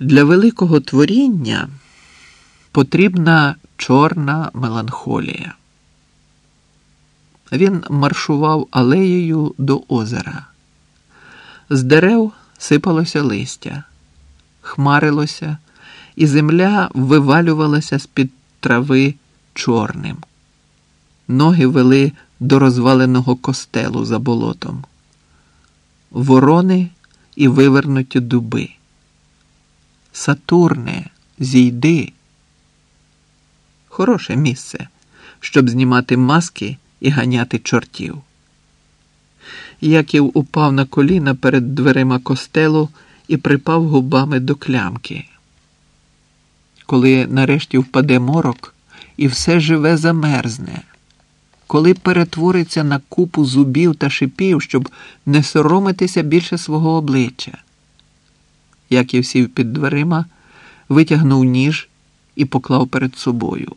Для великого творіння потрібна чорна меланхолія. Він маршував алеєю до озера. З дерев сипалося листя, хмарилося, і земля вивалювалася з-під трави чорним. Ноги вели до розваленого костелу за болотом, ворони і вивернуті дуби. Сатурне, зійди. Хороше місце, щоб знімати маски і ганяти чортів. Яків упав на коліна перед дверима костелу і припав губами до клямки. Коли нарешті впаде морок і все живе замерзне, коли перетвориться на купу зубів та шипів, щоб не соромитися більше свого обличчя. Яків сів під дверима, витягнув ніж і поклав перед собою.